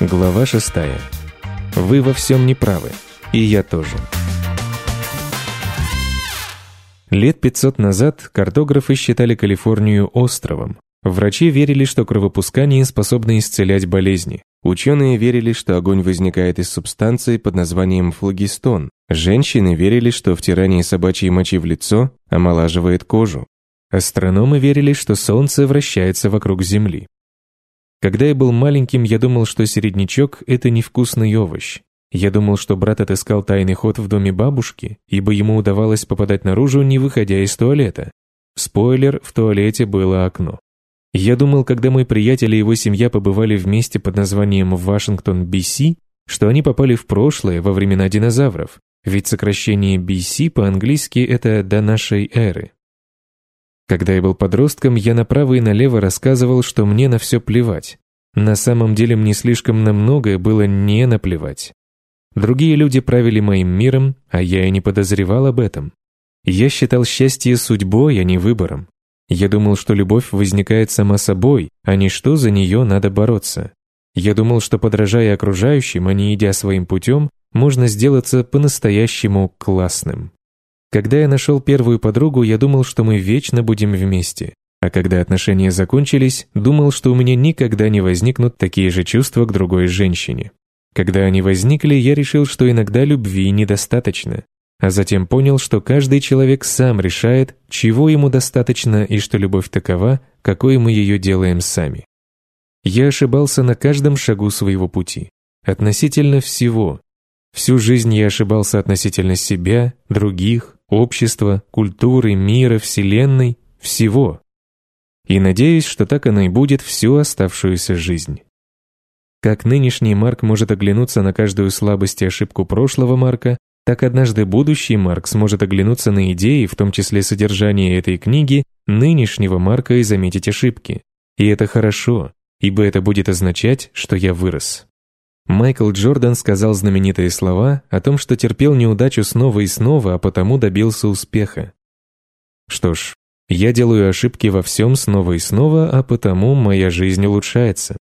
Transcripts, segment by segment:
Глава шестая. Вы во всем не правы. И я тоже. Лет 500 назад картографы считали Калифорнию островом. Врачи верили, что кровопускание способно исцелять болезни. Ученые верили, что огонь возникает из субстанции под названием флогистон. Женщины верили, что втирание собачьей мочи в лицо омолаживает кожу. Астрономы верили, что Солнце вращается вокруг Земли. Когда я был маленьким, я думал, что середнячок – это невкусный овощ. Я думал, что брат отыскал тайный ход в доме бабушки, ибо ему удавалось попадать наружу, не выходя из туалета. Спойлер, в туалете было окно. Я думал, когда мой приятель и его семья побывали вместе под названием Вашингтон, BC, что они попали в прошлое во времена динозавров, ведь сокращение BC по-английски это «до нашей эры». Когда я был подростком, я направо и налево рассказывал, что мне на все плевать. На самом деле мне слишком на многое было не наплевать. Другие люди правили моим миром, а я и не подозревал об этом. Я считал счастье судьбой, а не выбором. Я думал, что любовь возникает сама собой, а не что за нее надо бороться. Я думал, что подражая окружающим, а не идя своим путем, можно сделаться по-настоящему классным. Когда я нашел первую подругу, я думал, что мы вечно будем вместе. А когда отношения закончились, думал, что у меня никогда не возникнут такие же чувства к другой женщине. Когда они возникли, я решил, что иногда любви недостаточно. А затем понял, что каждый человек сам решает, чего ему достаточно и что любовь такова, какой мы ее делаем сами. Я ошибался на каждом шагу своего пути. Относительно всего. Всю жизнь я ошибался относительно себя, других, общества, культуры, мира, вселенной, всего. И надеюсь, что так оно и будет всю оставшуюся жизнь. Как нынешний Марк может оглянуться на каждую слабость и ошибку прошлого Марка, так однажды будущий Марк сможет оглянуться на идеи, в том числе содержание этой книги, нынешнего Марка и заметить ошибки. И это хорошо, ибо это будет означать, что я вырос. Майкл Джордан сказал знаменитые слова о том, что терпел неудачу снова и снова, а потому добился успеха. Что ж, я делаю ошибки во всем снова и снова, а потому моя жизнь улучшается.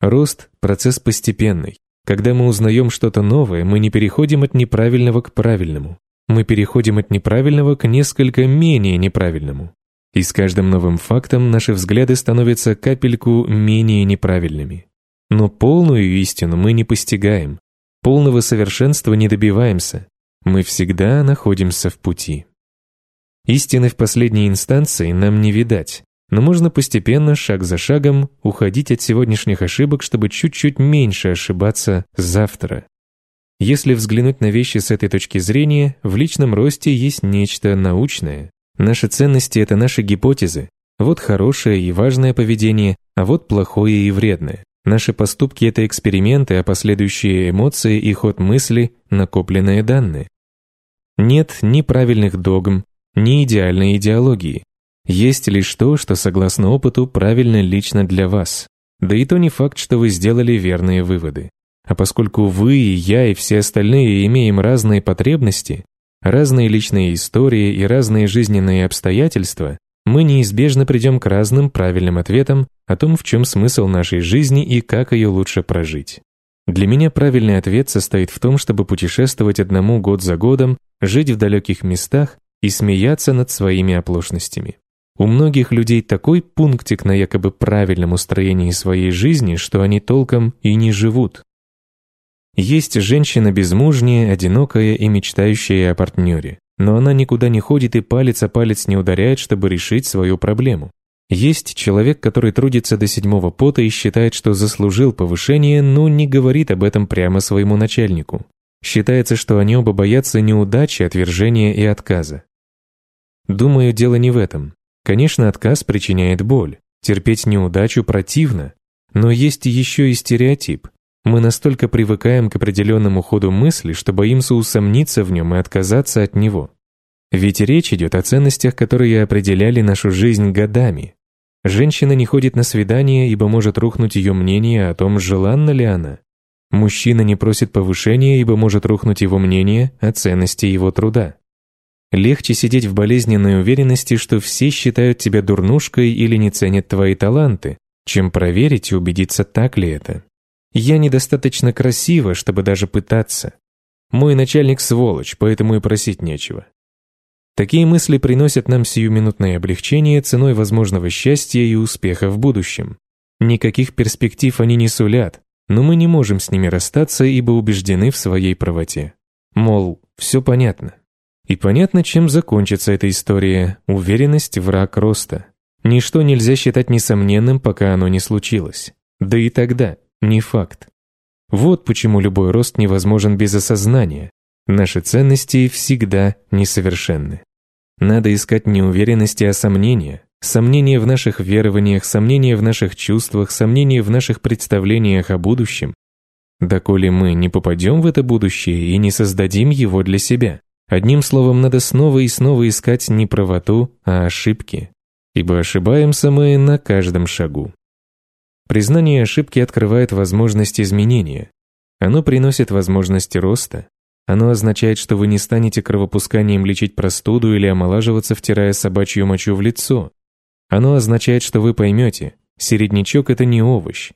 Рост – процесс постепенный. Когда мы узнаем что-то новое, мы не переходим от неправильного к правильному. Мы переходим от неправильного к несколько менее неправильному. И с каждым новым фактом наши взгляды становятся капельку менее неправильными. Но полную истину мы не постигаем, полного совершенства не добиваемся. Мы всегда находимся в пути. Истины в последней инстанции нам не видать, но можно постепенно, шаг за шагом, уходить от сегодняшних ошибок, чтобы чуть-чуть меньше ошибаться завтра. Если взглянуть на вещи с этой точки зрения, в личном росте есть нечто научное. Наши ценности — это наши гипотезы. Вот хорошее и важное поведение, а вот плохое и вредное. Наши поступки — это эксперименты, а последующие эмоции и ход мысли — накопленные данные. Нет ни правильных догм, ни идеальной идеологии. Есть лишь то, что, согласно опыту, правильно лично для вас. Да и то не факт, что вы сделали верные выводы. А поскольку вы и я и все остальные имеем разные потребности, разные личные истории и разные жизненные обстоятельства, мы неизбежно придем к разным правильным ответам о том, в чем смысл нашей жизни и как ее лучше прожить. Для меня правильный ответ состоит в том, чтобы путешествовать одному год за годом, жить в далеких местах и смеяться над своими оплошностями. У многих людей такой пунктик на якобы правильном устроении своей жизни, что они толком и не живут. Есть женщина безмужняя, одинокая и мечтающая о партнере но она никуда не ходит и палец о палец не ударяет, чтобы решить свою проблему. Есть человек, который трудится до седьмого пота и считает, что заслужил повышение, но не говорит об этом прямо своему начальнику. Считается, что они оба боятся неудачи, отвержения и отказа. Думаю, дело не в этом. Конечно, отказ причиняет боль. Терпеть неудачу противно. Но есть еще и стереотип. Мы настолько привыкаем к определенному ходу мысли, что боимся усомниться в нем и отказаться от него. Ведь речь идет о ценностях, которые определяли нашу жизнь годами. Женщина не ходит на свидание, ибо может рухнуть ее мнение о том, желанна ли она. Мужчина не просит повышения, ибо может рухнуть его мнение о ценности его труда. Легче сидеть в болезненной уверенности, что все считают тебя дурнушкой или не ценят твои таланты, чем проверить и убедиться, так ли это. Я недостаточно красива, чтобы даже пытаться. Мой начальник сволочь, поэтому и просить нечего. Такие мысли приносят нам сиюминутное облегчение ценой возможного счастья и успеха в будущем. Никаких перспектив они не сулят, но мы не можем с ними расстаться, ибо убеждены в своей правоте. Мол, все понятно. И понятно, чем закончится эта история. Уверенность – враг роста. Ничто нельзя считать несомненным, пока оно не случилось. Да и тогда не факт. Вот почему любой рост невозможен без осознания. Наши ценности всегда несовершенны. Надо искать не уверенности, а сомнения. Сомнения в наших верованиях, сомнения в наших чувствах, сомнения в наших представлениях о будущем. Доколе мы не попадем в это будущее и не создадим его для себя. Одним словом, надо снова и снова искать не правоту, а ошибки. Ибо ошибаемся мы на каждом шагу. Признание ошибки открывает возможность изменения. Оно приносит возможность роста. Оно означает, что вы не станете кровопусканием лечить простуду или омолаживаться, втирая собачью мочу в лицо. Оно означает, что вы поймете, середнячок – это не овощ.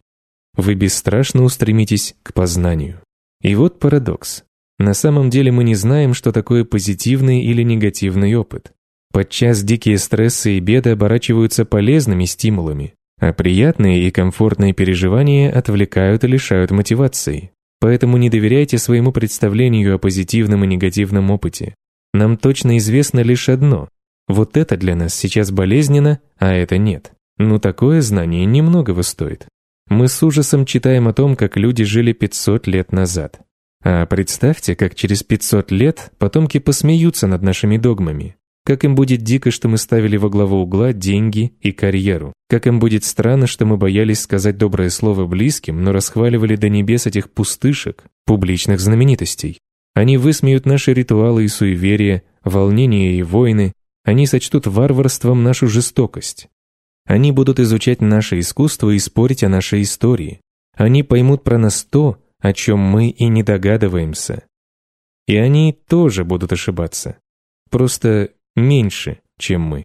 Вы бесстрашно устремитесь к познанию. И вот парадокс. На самом деле мы не знаем, что такое позитивный или негативный опыт. Подчас дикие стрессы и беды оборачиваются полезными стимулами, а приятные и комфортные переживания отвлекают и лишают мотивации. Поэтому не доверяйте своему представлению о позитивном и негативном опыте. Нам точно известно лишь одно. Вот это для нас сейчас болезненно, а это нет. Ну такое знание немногого стоит. Мы с ужасом читаем о том, как люди жили 500 лет назад. А представьте, как через 500 лет потомки посмеются над нашими догмами. Как им будет дико, что мы ставили во главу угла деньги и карьеру. Как им будет странно, что мы боялись сказать доброе слово близким, но расхваливали до небес этих пустышек, публичных знаменитостей. Они высмеют наши ритуалы и суеверия, волнения и войны. Они сочтут варварством нашу жестокость. Они будут изучать наше искусство и спорить о нашей истории. Они поймут про нас то, о чем мы и не догадываемся. И они тоже будут ошибаться. Просто меньше, чем мы.